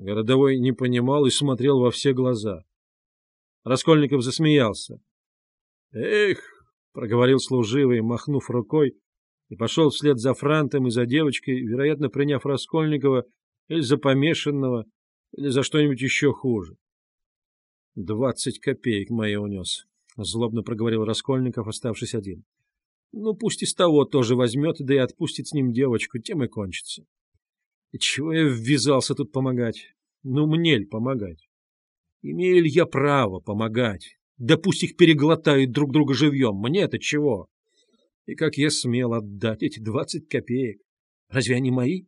Городовой не понимал и смотрел во все глаза. Раскольников засмеялся. — Эх, — проговорил служивый, махнув рукой, и пошел вслед за Франтом и за девочкой, вероятно, приняв Раскольникова или за помешанного, или за что-нибудь еще хуже. — Двадцать копеек мои унес, — злобно проговорил Раскольников, оставшись один. — Ну, пусть из того тоже возьмет, да и отпустит с ним девочку, тем и кончится. Чего я ввязался тут помогать? Ну, мне ль помогать? Имею ли я право помогать? Да пусть их переглотают друг друга живьем. Мне-то чего? И как я смел отдать эти двадцать копеек? Разве они мои?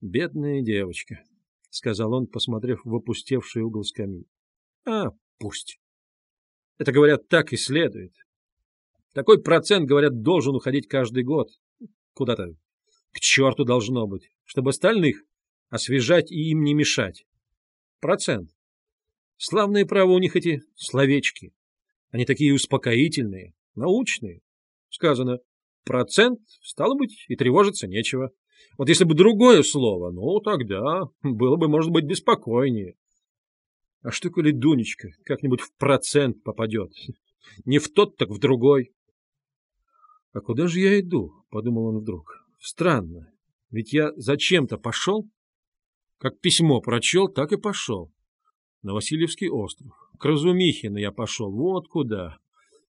Бедная девочка, — сказал он, посмотрев в опустевший угол скамьи. А, пусть. Это, говорят, так и следует. Такой процент, говорят, должен уходить каждый год. Куда-то к черту должно быть, чтобы остальных освежать и им не мешать. Процент. Славные право у них эти словечки. Они такие успокоительные, научные. Сказано, процент, стало быть, и тревожиться нечего. Вот если бы другое слово, ну, тогда было бы, может быть, беспокойнее. А что, коли Дунечка как-нибудь в процент попадет? Не в тот, так в другой. — А куда же я иду? — подумал он вдруг. Странно, ведь я зачем-то пошел, как письмо прочел, так и пошел. На Васильевский остров. К Разумихину я пошел, вот куда.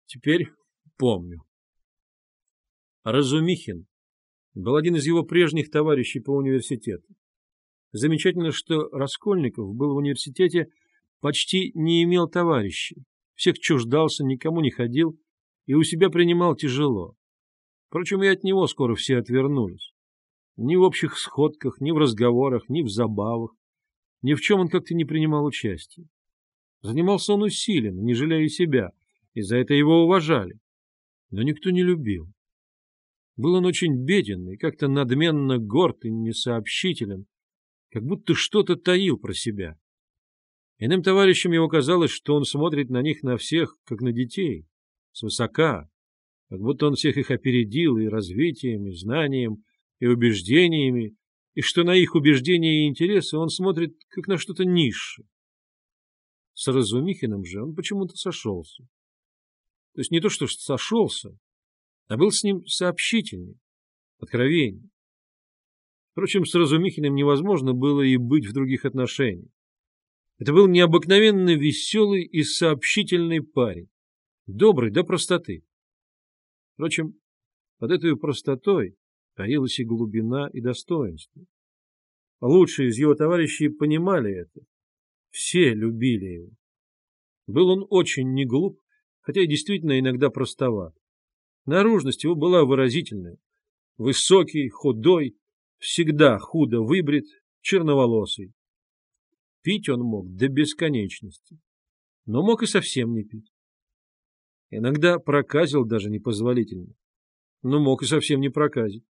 Теперь помню. Разумихин был один из его прежних товарищей по университету. Замечательно, что Раскольников был в университете, почти не имел товарищей, всех чуждался, никому не ходил и у себя принимал тяжело. Впрочем, и от него скоро все отвернулись. Ни в общих сходках, ни в разговорах, ни в забавах. Ни в чем он как-то не принимал участия. Занимался он усиленно, не жалея себя, и за это его уважали. Но никто не любил. Был он очень беден и как-то надменно горд и несообщителен, как будто что-то таил про себя. Иным товарищам его казалось, что он смотрит на них на всех, как на детей, свысока, как будто он всех их опередил и развитием, и знанием, и убеждениями, и что на их убеждения и интересы он смотрит как на что-то низшее. С Разумихиным же он почему-то сошелся. То есть не то, что сошелся, а был с ним сообщительный, откровенней. Впрочем, с Разумихиным невозможно было и быть в других отношениях. Это был необыкновенно веселый и сообщительный парень, добрый до простоты. Впрочем, под этой простотой таилась и глубина, и достоинство. Лучшие из его товарищей понимали это. Все любили его. Был он очень не глуп, хотя и действительно иногда простоват. Наружность его была выразительная. Высокий, худой, всегда худо выбрит, черноволосый. Пить он мог до бесконечности, но мог и совсем не пить. Иногда проказил даже непозволительно, но мог и совсем не проказить.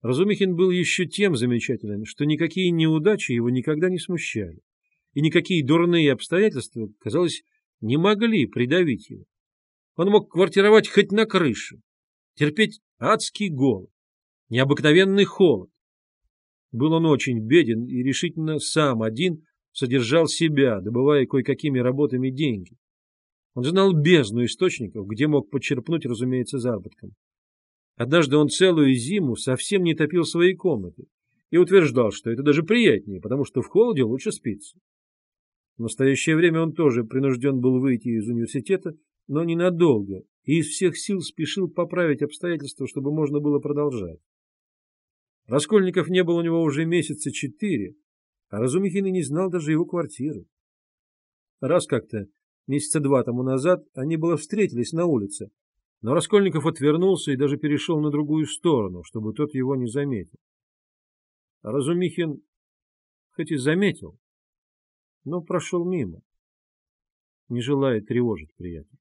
Разумихин был еще тем замечателен, что никакие неудачи его никогда не смущали, и никакие дурные обстоятельства, казалось, не могли придавить его. Он мог квартировать хоть на крыше, терпеть адский голод, необыкновенный холод. Был он очень беден и решительно сам один содержал себя, добывая кое-какими работами деньги. Он знал бездну источников, где мог почерпнуть, разумеется, заработком. Однажды он целую зиму совсем не топил свои комнаты и утверждал, что это даже приятнее, потому что в холоде лучше спится. В настоящее время он тоже принужден был выйти из университета, но ненадолго, и из всех сил спешил поправить обстоятельства, чтобы можно было продолжать. Раскольников не было у него уже месяца четыре, а Разумихин и не знал даже его квартиры. Раз как-то Месяца два тому назад они было встретились на улице, но Раскольников отвернулся и даже перешел на другую сторону, чтобы тот его не заметил. Разумихин хоть и заметил, но прошел мимо, не желая тревожить приятеля.